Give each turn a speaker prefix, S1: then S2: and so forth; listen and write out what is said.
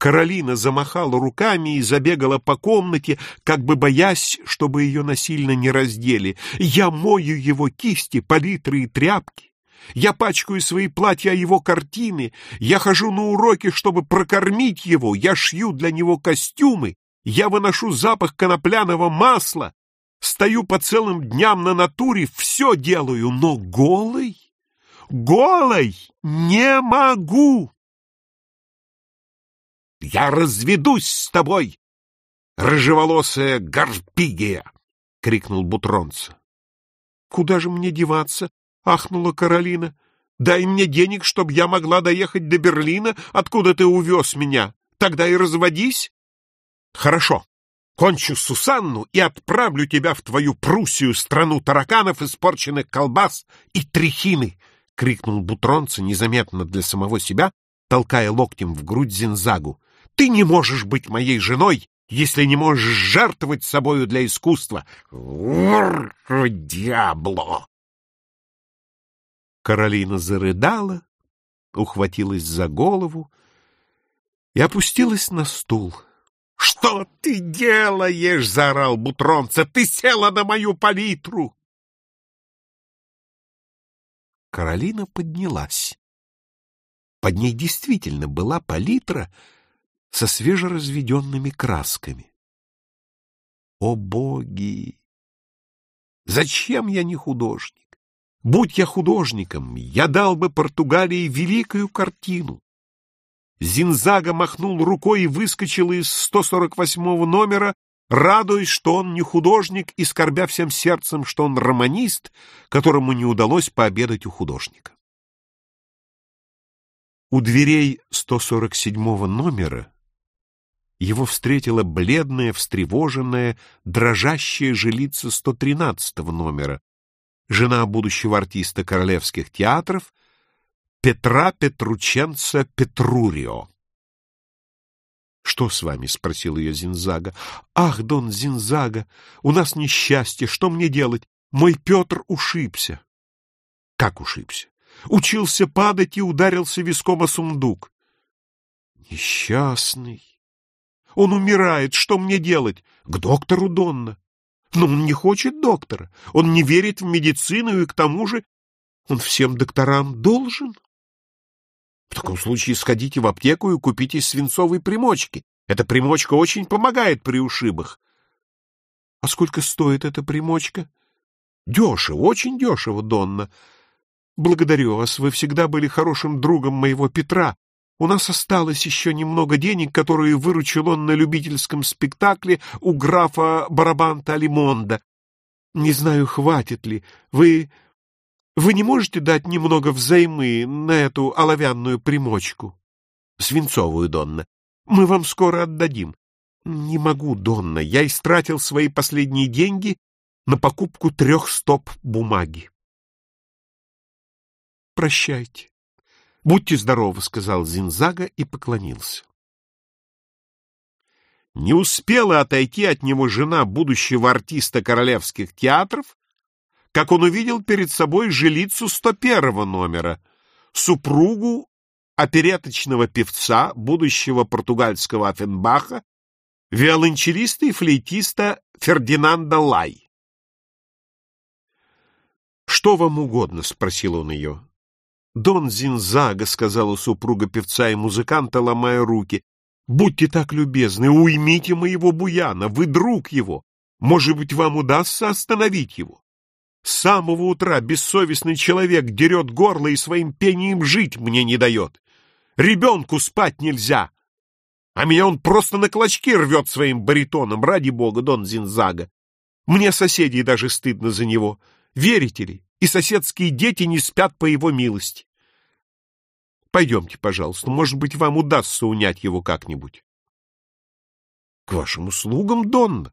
S1: Каролина замахала руками и забегала по комнате, как бы боясь, чтобы ее насильно не раздели. Я мою его кисти, палитры и тряпки. Я пачкаю свои платья его картины. Я хожу на уроки, чтобы прокормить его. Я шью для него костюмы. Я выношу запах конопляного масла. Стою по целым дням на натуре, все делаю, но голый, голой не могу. «Я разведусь с тобой, рыжеволосая гарпигия!» — крикнул Бутронца. «Куда же мне деваться?» — ахнула Каролина. «Дай мне денег, чтобы я могла доехать до Берлина, откуда ты увез меня. Тогда и разводись». «Хорошо, кончу Сусанну и отправлю тебя в твою Пруссию, страну тараканов, испорченных колбас и трехины!» — крикнул Бутронца незаметно для самого себя, толкая локтем в грудь Зинзагу. Ты не можешь быть моей женой, если не можешь жертвовать собою для искусства. Дьябло! Каролина зарыдала, ухватилась за голову и опустилась на стул. — Что ты делаешь? — заорал Бутронца. — Ты села на мою палитру! Каролина поднялась. Под ней действительно была палитра — со свежеразведенными красками. О боги! Зачем я не художник? Будь я художником, я дал бы Португалии великую картину. Зинзага махнул рукой и выскочил из 148 номера, радуясь, что он не художник, и скорбя всем сердцем, что он романист, которому не удалось пообедать у художника. У дверей 147 номера его встретила бледная, встревоженная, дрожащая жилица 113 номера, жена будущего артиста королевских театров Петра Петрученца Петрурио. «Что с вами?» — спросил ее Зинзага. «Ах, Дон Зинзага, у нас несчастье, что мне делать? Мой Петр ушибся». «Как ушибся?» «Учился падать и ударился виском о сундук». «Несчастный». Он умирает, что мне делать? К доктору Донна. Но он не хочет доктора, он не верит в медицину, и к тому же он всем докторам должен. В таком случае сходите в аптеку и купите свинцовые примочки. Эта примочка очень помогает при ушибах. А сколько стоит эта примочка? Дешево, очень дешево, Донна. Благодарю вас, вы всегда были хорошим другом моего Петра, у нас осталось еще немного денег, которые выручил он на любительском спектакле у графа Барабанта Алимонда. Не знаю, хватит ли. Вы... Вы не можете дать немного взаймы на эту оловянную примочку? Свинцовую, Донна. Мы вам скоро отдадим. Не могу, Донна. Я истратил свои последние деньги на покупку трех стоп бумаги. Прощайте. «Будьте здоровы», — сказал Зинзага и поклонился. Не успела отойти от него жена будущего артиста королевских театров, как он увидел перед собой жилицу 101 номера, супругу опереточного певца, будущего португальского Афенбаха, виолончелиста и флейтиста Фердинанда Лай. «Что вам угодно?» — спросил он ее. «Дон Зинзага», — сказала супруга певца и музыканта, ломая руки, — «будьте так любезны, уймите моего буяна, вы друг его. Может быть, вам удастся остановить его? С самого утра бессовестный человек дерет горло и своим пением жить мне не дает. Ребенку спать нельзя, а меня он просто на клочки рвет своим баритоном, ради бога, Дон Зинзага. Мне соседей даже стыдно за него. Верите ли, и соседские дети не спят по его милости. Пойдемте, пожалуйста, может быть, вам удастся унять его как-нибудь. — К вашим услугам, Донна.